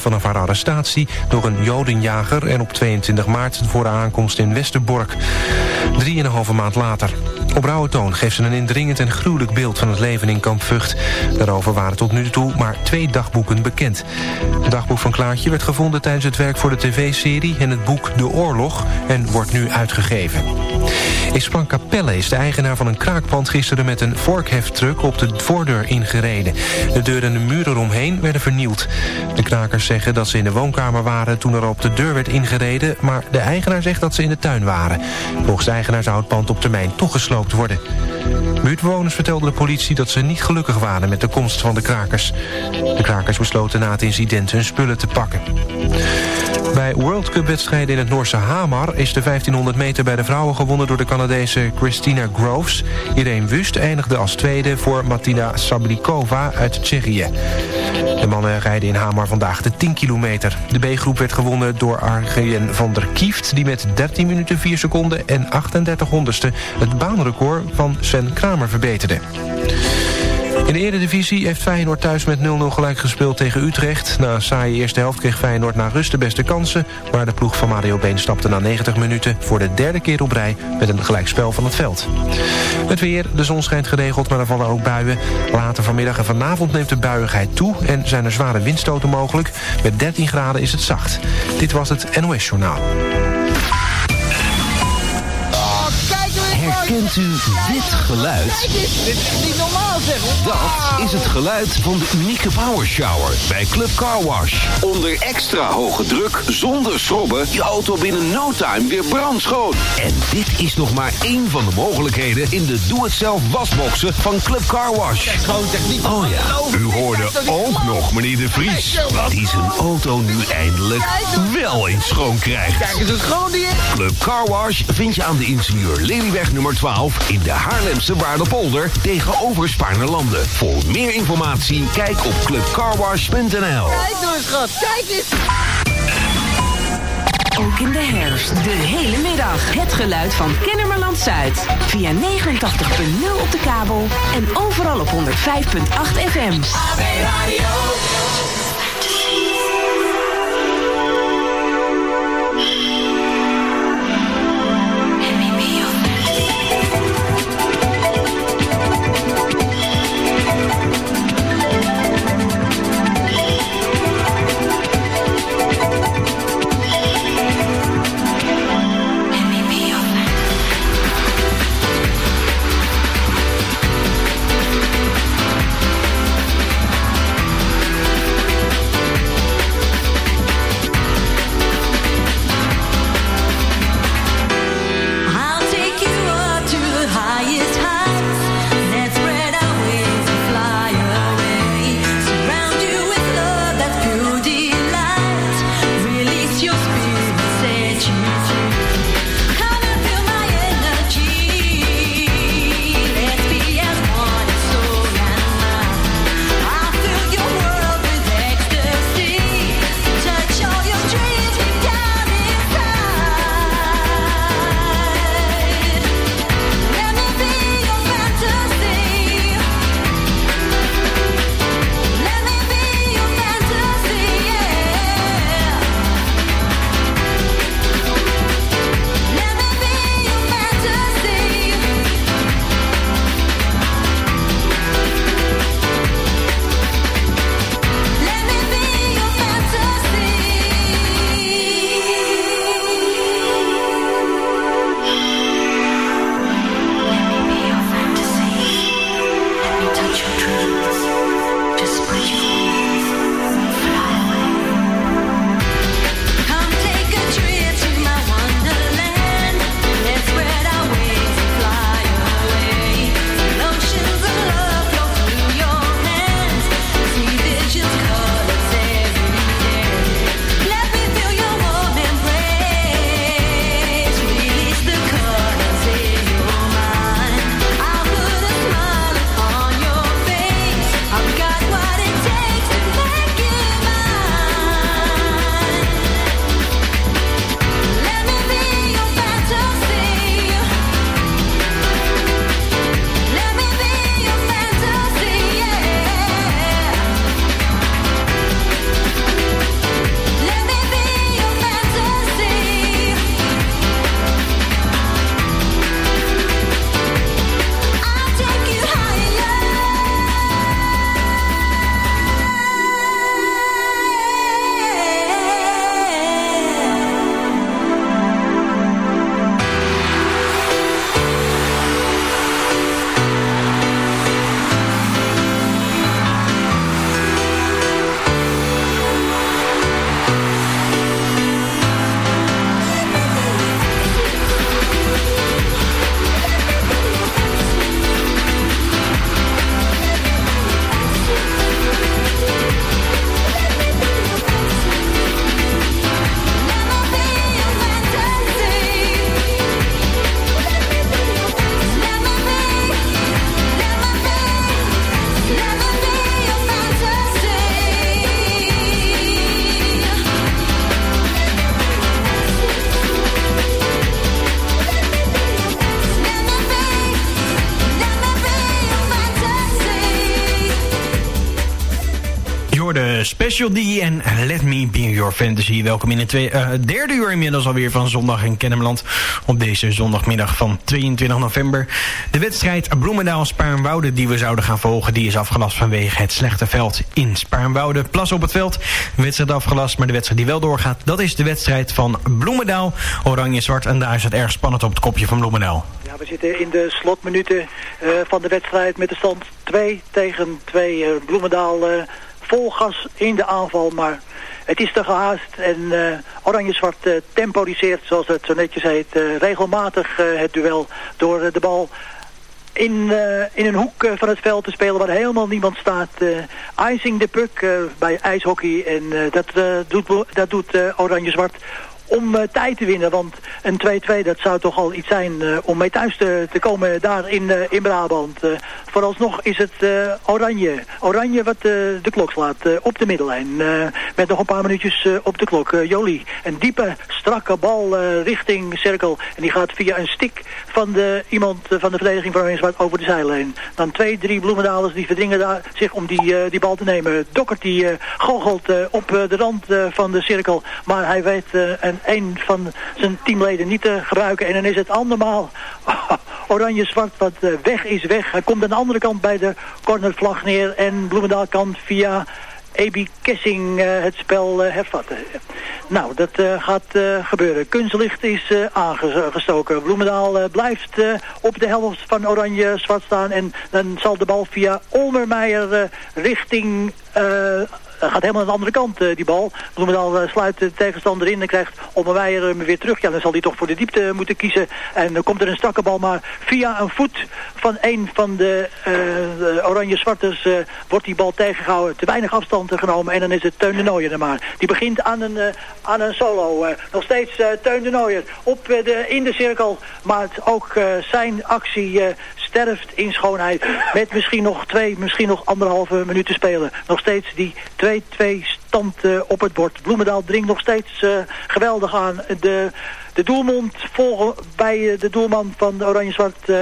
vanaf haar arrestatie door een jodenjager... en op 22 maart voor de aankomst in Westerbork. Drieënhalve maand later. Op rauwe toon geeft ze een indringend en gruwelijk beeld van het leven in kamp Vught. Daarover waren tot nu toe maar twee dagboeken bekend. Het dagboek van Klaartje werd gevonden tijdens het werk voor de tv-serie... en het boek De Oorlog en wordt nu uitgegeven. Ispan Capelle is de eigenaar van een kraakpand gisteren met een vorkheftruck op de voordeur ingereden. De deur en de muren eromheen werden vernield. De krakers zeggen dat ze in de woonkamer waren toen er op de deur werd ingereden, maar de eigenaar zegt dat ze in de tuin waren. Volgens de eigenaar zou het pand op termijn toch gesloopt worden. Buurtbewoners vertelden de politie dat ze niet gelukkig waren met de komst van de krakers. De krakers besloten na het incident hun spullen te pakken. Bij World Cup wedstrijden in het Noorse Hamar... is de 1500 meter bij de vrouwen gewonnen door de Canadese Christina Groves. Irene Wust eindigde als tweede voor Martina Sablikova uit Tsjechië. De mannen rijden in Hamar vandaag de 10 kilometer. De B-groep werd gewonnen door Arjen van der Kieft... die met 13 minuten 4 seconden en 38 honderdste... het baanrecord van Sven Kramer verbeterde. In de Eredivisie heeft Feyenoord thuis met 0-0 gelijk gespeeld tegen Utrecht. Na een saaie eerste helft kreeg Feyenoord naar rust de beste kansen... maar de ploeg van Mario Been stapte na 90 minuten... voor de derde keer op rij met een gelijkspel van het veld. Het weer, de zon schijnt geregeld, maar er vallen ook buien. Later vanmiddag en vanavond neemt de buiigheid toe... en zijn er zware windstoten mogelijk. Met 13 graden is het zacht. Dit was het NOS Journaal. Herkent u dit geluid? Dit is niet normaal Dat is het geluid van de unieke power shower bij Club Car Wash. Onder extra hoge druk, zonder schrobben, je auto binnen no time weer brandschoon. En dit is nog maar één van de mogelijkheden in de doe-het-zelf wasboxen van Club Car Wash. Gewoon techniek. Oh ja, u hoorde ook nog meneer De Vries. Die zijn auto nu eindelijk wel eens schoon krijgt. Kijk eens, het schoon die is. Club Car Wash vind je aan de ingenieur Lelyweg nummer 12 in de Haarlemse Waardepolder tegenover Voor meer informatie kijk op clubcarwash.nl. Kijk nou eens, schat. Kijk eens. Ook in de herfst, de hele middag. Het geluid van Kennemerland Zuid. Via 89.0 op de kabel en overal op 105.8 FM. Special D en Let Me Be Your Fantasy. Welkom in het uh, derde uur inmiddels alweer van zondag in Kennemerland. Op deze zondagmiddag van 22 november. De wedstrijd Bloemendaal-Spaarnwoude die we zouden gaan volgen... die is afgelast vanwege het slechte veld in Spaarnwoude. Plas op het veld, wedstrijd afgelast... maar de wedstrijd die wel doorgaat, dat is de wedstrijd van Bloemendaal. Oranje-zwart en daar is het erg spannend op het kopje van Bloemendaal. Ja, we zitten in de slotminuten uh, van de wedstrijd met de stand 2 tegen 2. Uh, Bloemendaal vol gas in de aanval, maar het is te gehaast. En uh, Oranje-Zwart uh, temporiseert, zoals het zo netjes heet, uh, regelmatig het duel door de bal in, in een hoek van het veld te spelen waar helemaal niemand staat. icing de puck bij ijshockey en dat, doet, dat doet Oranje-Zwart om uh, tijd te winnen. Want een 2-2 dat zou toch al iets zijn uh, om mee thuis te, te komen daar in, uh, in Brabant. vooralsnog is het oranje. Oranje wat de klok slaat op de middellijn. met nog een paar minuutjes op de klok. Jolie, een diepe, strakke bal richting cirkel. En die gaat via een stick van de, iemand van de verdediging van Oranje over de zijlijn. Dan twee, drie bloemendalers die verdringen daar zich om die, die bal te nemen. Dokkert die goochelt op de rand van de cirkel. Maar hij weet een van zijn teamleden niet te gebruiken. En dan is het andermaal oranje-zwart wat uh, weg is weg. Hij komt aan de andere kant bij de cornervlag neer. En Bloemendaal kan via Ebi Kessing uh, het spel uh, hervatten. Nou, dat gaat gebeuren. Kunstlicht is aangestoken. Bloemendaal blijft op de helft van oranje-zwart staan. En dan zal de bal via Olmermeijer richting gaat helemaal aan de andere kant, uh, die bal. Bloemendaal uh, sluit de tegenstander in en krijgt Ommerweijer hem weer terug. Ja, dan zal hij toch voor de diepte moeten kiezen. En dan komt er een strakke bal, maar via een voet van een van de, de oranje-zwarters wordt die bal tegengehouden. Te weinig afstand genomen en dan is het Teun de Nooier er maar. Die begint aan een, aan een solo. nog steeds Teun de Nooier op de, in de cirkel. Maar ook zijn actie sterft in schoonheid. Met misschien nog twee, misschien nog anderhalve minuut te spelen. Nog steeds die 2-2 stand uh, op het bord. Bloemendaal dringt nog steeds uh, geweldig aan. De, de doelmond vol bij uh, de doelman van Oranje-Zwart,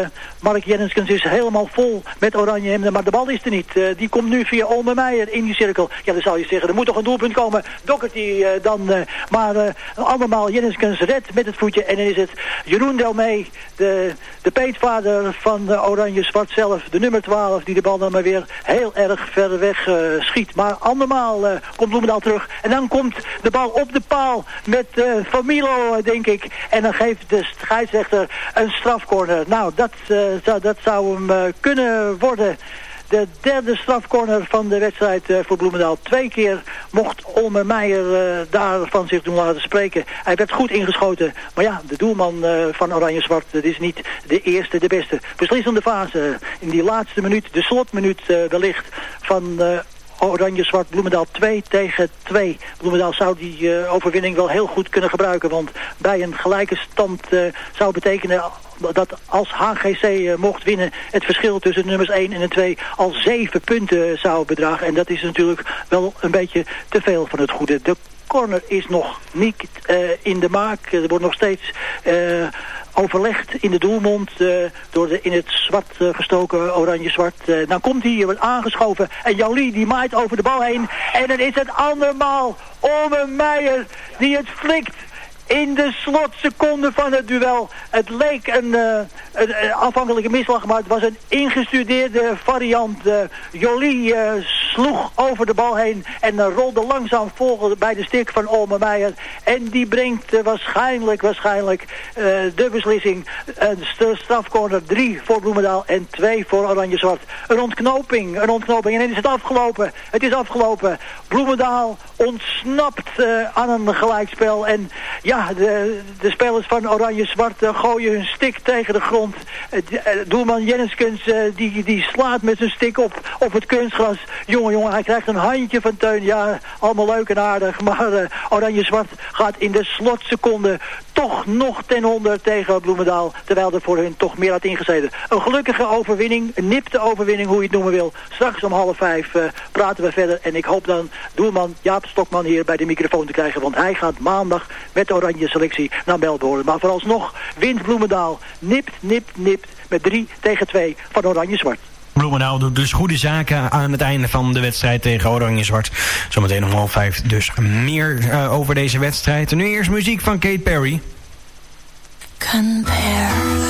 Mark Jenniskens, is helemaal vol met oranje hemden. Maar de bal is er niet. die komt nu via Olme Meijer in die cirkel. Ja, dan zou je zeggen, er moet toch een doelpunt komen. Dokkert die dan. maar allemaal Jenniskens redt met het voetje. En dan is het Jeroen Delmee, de, de peetvader van Oranje-Zwart zelf. De nummer 12, die de bal dan maar weer heel erg ver weg schiet. Maar andermaal komt Bloemendaal terug. En dan komt de bal op de paal met uh, Van denk ik. En dan geeft de scheidsrechter een strafcorner. Nou, dat, uh, zou, dat zou hem uh, kunnen worden de derde strafcorner van de wedstrijd uh, voor Bloemendaal. Twee keer mocht Olme Meijer uh, daarvan zich doen laten spreken. Hij werd goed ingeschoten. Maar ja, de doelman van Oranje-Zwart is niet de eerste, de beste. Beslissende fase in die laatste minuut, de slotminuut wellicht van Oranje-Zwart Bloemendaal 2 tegen 2. Bloemendaal zou die uh, overwinning wel heel goed kunnen gebruiken. Want bij een gelijke stand uh, zou betekenen dat als HGC eh, mocht winnen... het verschil tussen nummers 1 en 2 al 7 punten zou bedragen. En dat is natuurlijk wel een beetje te veel van het goede. De corner is nog niet in de maak. Er wordt nog steeds overlegd in de doelmond uh, door de in het zwart gestoken oranje-zwart. Dan komt hij, wordt aangeschoven en Jolie die maait over de bal heen. En dan is het andermaal Ome Meijer die het flikt in de slotseconde van het duel. Het leek een, uh, een, misslag, maar het was een ingestudeerde variant. Uh, Jolie uh, sloeg over de bal heen en rolde langzaam vol bij de stik van Olme Meijer. En die brengt waarschijnlijk, waarschijnlijk de beslissing. Een strafcorner 3 voor Bloemendaal en 2 voor Oranje-Zwart. Een ontknoping, een ontknoping. En dan is het afgelopen. Het is afgelopen. Bloemendaal ontsnapt aan een gelijkspel. En ja, de, de spelers van Oranje-Zwart uh, gooien hun stick tegen de grond. Uh, doelman Jenniskens uh, die, die slaat met zijn stick op, op het kunstgras. Jongen, jongen, hij krijgt een handje van Teun. Ja, allemaal leuk en aardig. Maar Oranje-Zwart gaat in de slotseconde toch nog ten onder tegen Bloemendaal. Terwijl er voor hun toch meer had ingezeten. Een gelukkige overwinning, een nipte overwinning, hoe je het noemen wil. Straks om half vijf praten we verder. En ik hoop dan doelman Jaap Stokman hier bij de microfoon te krijgen. Want hij gaat maandag met Oranje selectie naar Melbourne. Maar vooralsnog wint Bloemendaal nipt, nipt, nipt met 3 tegen 2 van Oranje-Zwart. Bloemendaal doet dus goede zaken aan het einde van de wedstrijd tegen Oranje-Zwart. Zometeen om half vijf dus meer eh, over deze wedstrijd. En nu eerst muziek van Kate Perry. Compare.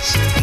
Peace.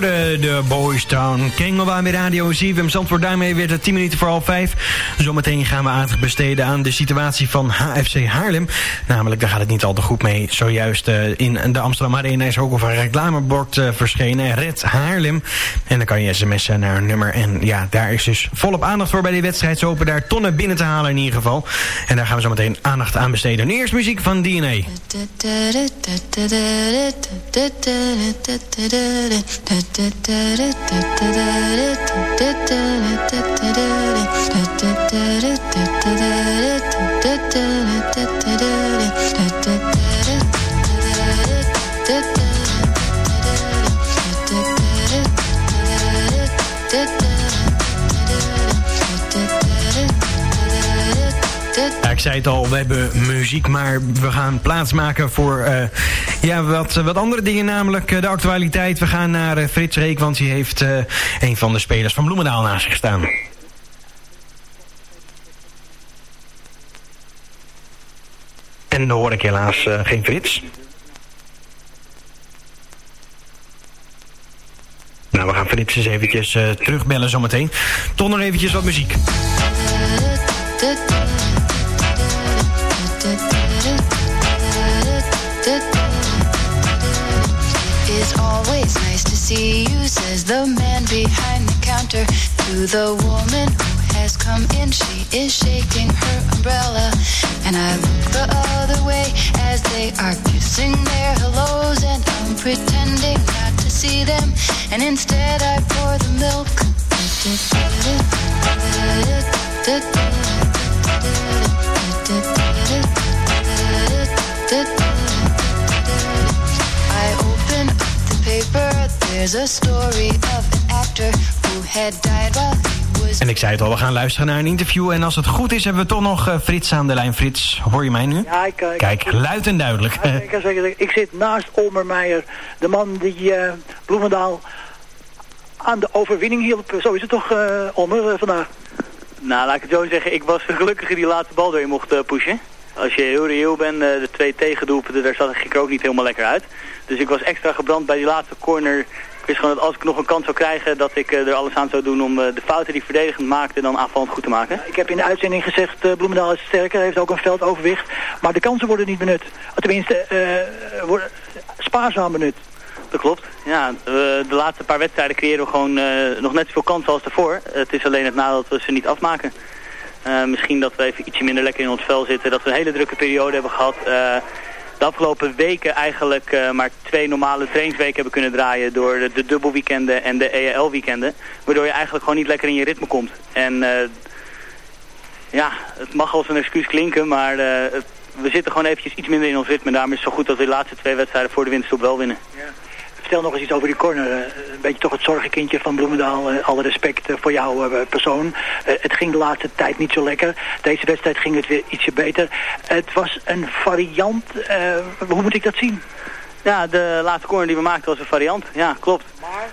De Boys Town. Kengelbaan bij Radio ZFM Zandvoort. Daarmee weer het 10 minuten voor half 5. Zometeen gaan we aandacht besteden aan de situatie van HFC Haarlem. Namelijk, daar gaat het niet al te goed mee. Zojuist eh, in de Amsterdam Arena is ook over een reclamebord eh, verschenen. Red Haarlem. En dan kan je sms'en naar een nummer. En ja, daar is dus volop aandacht voor bij die wedstrijd. Ze hopen daar tonnen binnen te halen in ieder geval. En daar gaan we zo meteen aandacht aan besteden. Nu eerst muziek van DNA. Ik zei het al, we hebben muziek, maar we gaan plaatsmaken voor eh, ja, wat, wat andere dingen, namelijk eh, de actualiteit. We gaan naar eh, Frits Reek, want hij heeft een van de spelers van Bloemendaal naast zich staan. En dan hoor ik helaas eh, geen Frits. Nou, we gaan Frits eens eventjes eh, terugbellen zometeen. Toch nog eventjes wat muziek. It's always nice to see you, says the man behind the counter. To the woman has come in, she is shaking her umbrella. And I look the other way as they are kissing their hellos. And I'm pretending not to see them. And instead I pour the milk. I open up the paper. There's a story of an actor who had died while. En ik zei het al, we gaan luisteren naar een interview. En als het goed is, hebben we toch nog eh, Frits aan de lijn. Frits, hoor je mij nu? Ja, ik, ik- Kijk, luid en duidelijk. Ja, zeker. Ik zit naast Olmer Meijer, de man die eh, Bloemendaal aan de overwinning hielp. Zo is het toch, eh Olmer, vandaag? Nou, laat ik het zo zeggen. Ik was de gelukkige die laatste bal erin mocht eh, pushen. Als je heel reëel bent, eh, de twee tegendoelpunten, daar zag ik er ook niet helemaal lekker uit. Dus ik was extra gebrand bij die laatste corner. Is gewoon dat als ik nog een kans zou krijgen, dat ik eh, er alles aan zou doen om eh, de fouten die verdedigend maakte dan aanvallend goed te maken. Ik heb in de uitzending gezegd, eh, Bloemendaal is sterker, heeft ook een veldoverwicht. Maar de kansen worden niet benut. Tenminste, worden spaarzaam benut. Dat klopt. Ja, de laatste paar wedstrijden creëren we gewoon nog net zoveel kansen als daarvoor. Het is alleen het nadeel dat we ze niet afmaken. Misschien dat we even ietsje minder lekker in ons vel zitten. Dat we een hele drukke periode hebben gehad. Eh, de afgelopen weken eigenlijk eh, maar twee normale trainingsweken hebben kunnen draaien door de, de dubbelweekenden en de EAL-weekenden. Waardoor je eigenlijk gewoon niet lekker in je ritme komt. En eh, ja, het mag als een excuus klinken, maar eh, we zitten gewoon eventjes iets minder in ons ritme. Daarom is het zo goed dat we de laatste twee wedstrijden voor de winterstop wel winnen. Vertel nog eens iets over die corner. eh, een beetje toch het zorgenkindje van Bloemendaal. eh, alle respect eh, voor jouw persoon. Het ging de laatste tijd niet zo lekker. Deze wedstrijd ging het weer ietsje beter. Het was een variant. hoe moet ik dat zien? Ja, de laatste corner die we maakten was een variant. Ja, klopt. Maar?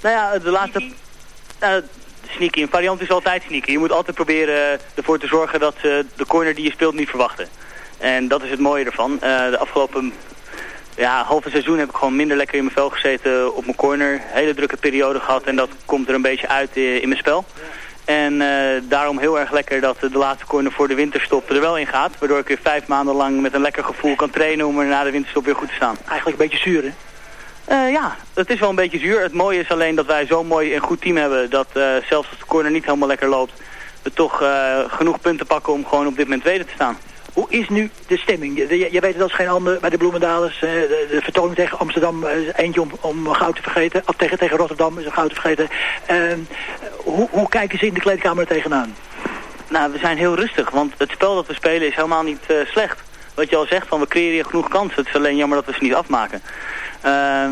nou ja, de laatste... sneaky. Een variant is altijd sneaky. Je moet altijd proberen ervoor te zorgen dat ze de corner die je speelt niet verwachten. En dat is het mooie ervan. De afgelopen ja, halve seizoen heb ik gewoon minder lekker in mijn vel gezeten op mijn corner. Hele drukke periode gehad en dat komt er een beetje uit eh, in mijn spel. En eh, daarom heel erg lekker dat de laatste corner voor de winterstop er wel in gaat. Waardoor ik weer vijf maanden lang met een lekker gevoel kan trainen om er na de winterstop weer goed te staan. Eigenlijk een beetje zuur, hè? Eh, ja, het is wel een beetje zuur. Het mooie is alleen dat wij zo'n mooi en goed team hebben dat eh, zelfs als de corner niet helemaal lekker loopt, we toch eh, genoeg punten pakken om gewoon op dit moment tweede te staan. Hoe is nu de stemming? Je, je- weet het als geen ander bij de Bloemendalers. eh, de, de vertoning tegen Amsterdam eh, is eentje om, om goud te vergeten. Of tegen, tegen Rotterdam is een goud te vergeten. Ehm, hoe, hoe kijken ze in de kleedkamer er tegenaan? Nou, we zijn heel rustig, want het spel dat we spelen is helemaal niet eh, slecht. Wat je al zegt, van we creëren hier genoeg kansen. Het is alleen jammer dat we ze niet afmaken. Ehm,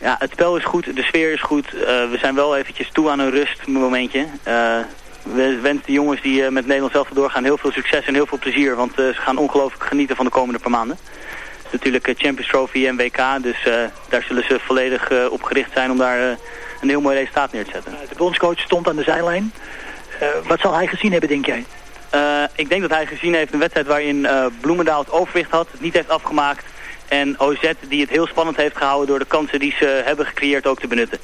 ja, het spel is goed, de sfeer is goed. We zijn wel eventjes toe aan een rustmomentje. We wensen de jongens die eh, met Nederland zelf doorgaan heel veel succes en heel veel plezier. Want eh, ze gaan ongelooflijk genieten van de komende paar maanden. Het is natuurlijk eh, Champions Trophy en WK, dus daar zullen ze volledig op gericht zijn om daar een heel mooi resultaat neer te zetten. De bondscoach stond aan de zijlijn. Wat zal hij gezien hebben, denk jij? Ik denk dat hij gezien heeft een wedstrijd waarin Bloemendaal het overwicht had, het niet heeft afgemaakt. En OZ die het heel spannend heeft gehouden door de kansen die ze hebben gecreëerd ook te benutten.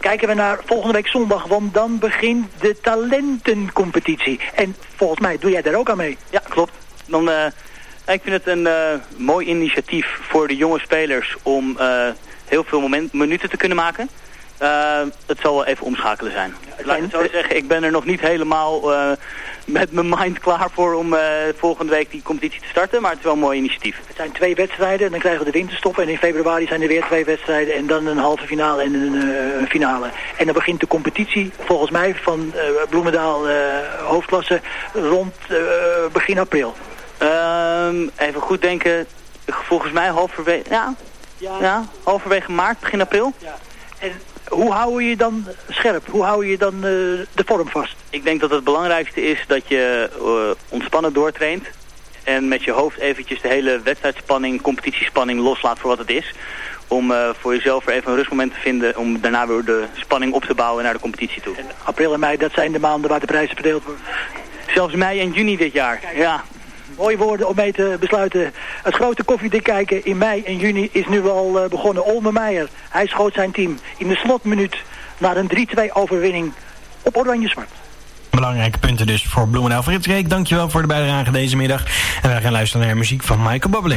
Kijken we naar volgende week zondag, want dan begint de talentencompetitie. En volgens mij doe jij daar ook aan mee. Ja, klopt. Dan, eh, ik vind het een eh, mooi initiatief voor de jonge spelers om eh, heel veel moment, minuten te kunnen maken. Eh, het zal wel even omschakelen zijn. Laat ik het zo zeggen, ik ben er nog niet helemaal eh, met mijn mind klaar voor om eh, volgende week die competitie te starten. Maar het is wel een mooi initiatief. Het zijn twee wedstrijden en dan krijgen we de winterstop. En in februari zijn er weer twee wedstrijden en dan een halve finale en een, finale. En dan begint de competitie volgens mij van Bloemendaal hoofdklasse rond begin april. Ehm, even goed denken. Volgens mij halverwege, ja, ja. halverwege maart, begin april. En hoe hou je je dan scherp? Hoe hou je dan eh, de vorm vast? Ik denk dat het belangrijkste is dat je eh, ontspannen doortraint. En met je hoofd eventjes de hele wedstrijdspanning, competitiespanning loslaat voor wat het is. Om eh, voor jezelf er even een rustmoment te vinden om daarna weer de spanning op te bouwen naar de competitie toe. April en mei, dat zijn de maanden waar de prijzen verdeeld worden. Zelfs mei en juni dit jaar. Ja. Mooie woorden om mee te besluiten. Het grote koffiedik kijken in mei en juni is nu al eh, begonnen. Olme Meijer, hij schoot zijn team in de slotminuut naar een 3-2 overwinning op Oranje-Zwart. Belangrijke punten dus voor Bloemendaal. Frits Reek, dankjewel voor de bijdrage deze middag. En wij gaan luisteren naar muziek van Michael Bublé.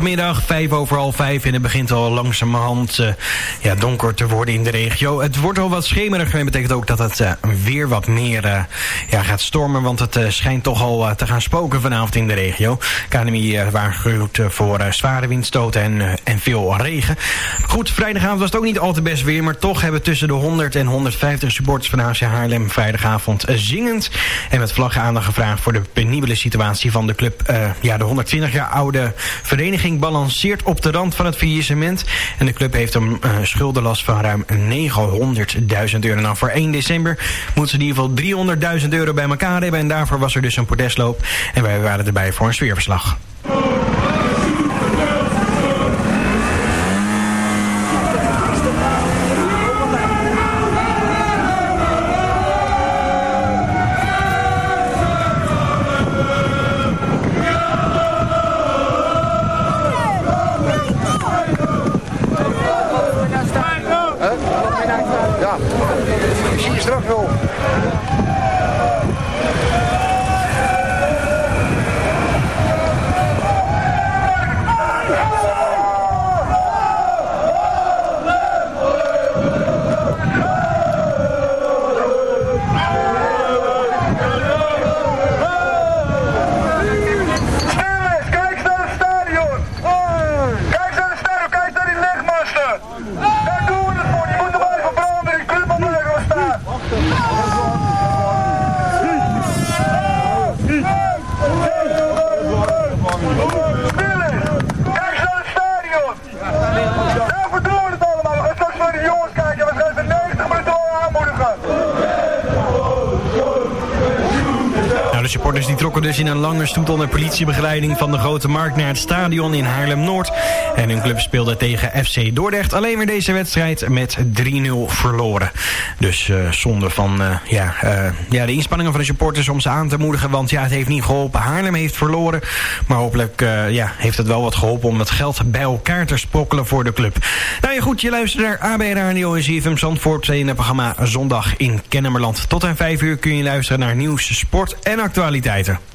Zondagmiddag, vijf over half vijf. En het begint al langzamerhand uh, ja, donker te worden in de regio. Het wordt al wat schemerig. En betekent ook dat het uh, weer wat meer uh, ja, gaat stormen. Want het schijnt toch al te gaan spoken vanavond in de regio. KNMI waarschuwt voor zware windstoten en, en veel regen. Goed, vrijdagavond was het ook niet al te best weer. Maar toch hebben tussen de 100 en 150 supporters van HC Haarlem vrijdagavond zingend. En met vlaggen aandacht gevraagd voor de penibele situatie van de club. ja, de 120 jaar oude vereniging balanceert op de rand van het faillissement. En de club heeft een uh, schuldenlast van ruim 900.000 euro. Nou, voor 1 december moeten ze in ieder geval 300.000 euro bij elkaar hebben. En daarvoor was er dus een protestloop. En wij waren erbij voor een sfeerverslag. Supporters die trokken dus in een lange stoet onder politiebegeleiding van de Grote Markt naar het stadion in Haarlem-Noord. En hun club speelde tegen FC Dordrecht. Alleen weer deze wedstrijd met 3-0 verloren. Dus uh, zonde van uh, ja, uh, ja, de inspanningen van de supporters om ze aan te moedigen. Want ja, het heeft niet geholpen. Haarlem heeft verloren. Maar hopelijk ja, heeft het wel wat geholpen om het geld bij elkaar te sprokkelen voor de club. Nou ja, goed, je luistert naar AB Radio en ZFM Zandvoort in het programma Zondag in Kennemerland. Tot aan 5 uur kun je luisteren naar nieuws, sport en actualiteiten. Show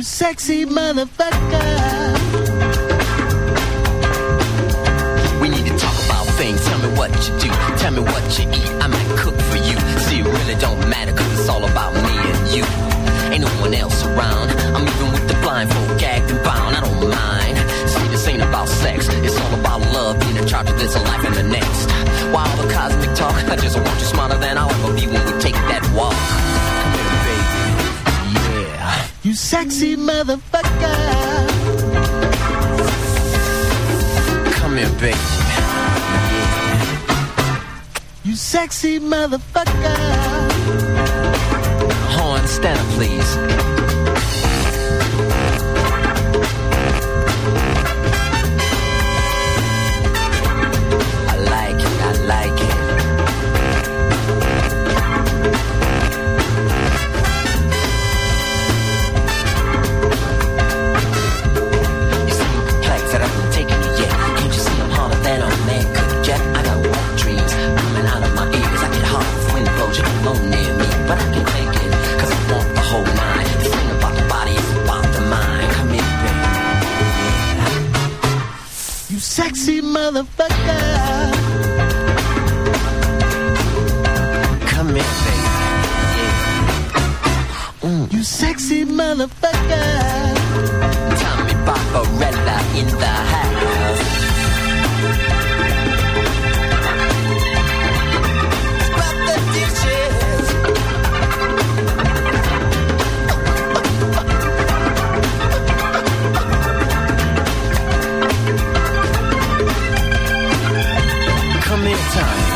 you sexy motherfucker. We need to talk about things. Tell me what you do. Tell me what you eat. I might cook for you. See, it really don't matter because it's all about me and you. Ain't no one else around. I'm even with the blindfold, gagged and bound. I don't mind. See, this ain't about sex. It's all about love, being in charge of this life and the next. While the cosmic talk, I just want you smarter than I'll ever sexy motherfucker. Come here, baby. Yeah. You sexy motherfucker. Horn, stand up, please. sexy motherfucker. Tommy Barbarella in the house. time.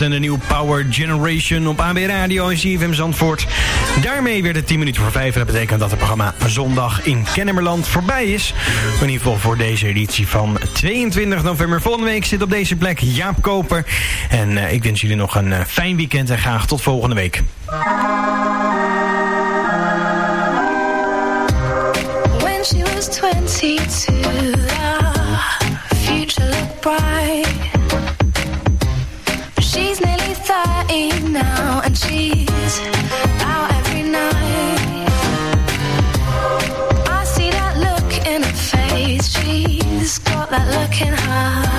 En de nieuwe Power Generation op AB Radio en CFM Zandvoort. Daarmee werd het 10 minuten voor 5. Dat betekent dat het programma Zondag in Kennemerland voorbij is. In ieder geval voor deze editie van 22 november. Volgende week zit op deze plek Jaap Koper. En eh, ik wens jullie nog een eh, fijn weekend en graag tot volgende week. When she was 22. eat now and cheese out every night. I see that look in her face. She's got that look in her.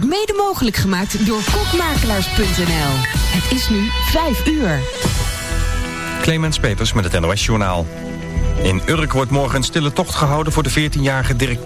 wordt mede mogelijk gemaakt door kokmakelaars.nl. Het is nu 5 uur. Clemens Peters met het NOS Journaal. In Urk wordt morgen een stille tocht gehouden voor de 14-jarige Dirk